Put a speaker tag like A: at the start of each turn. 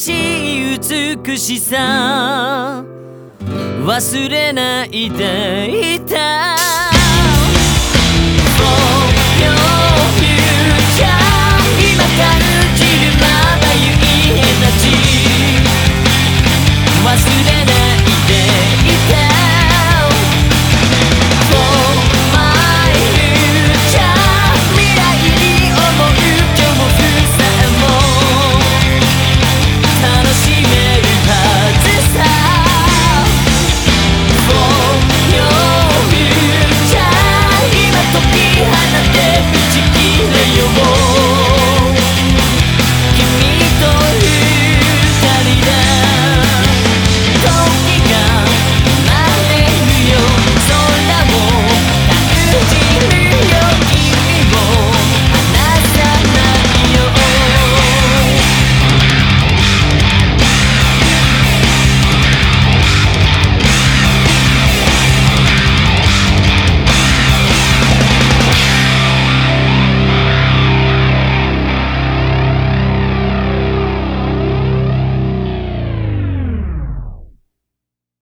A: しい美しさ。忘れないでいた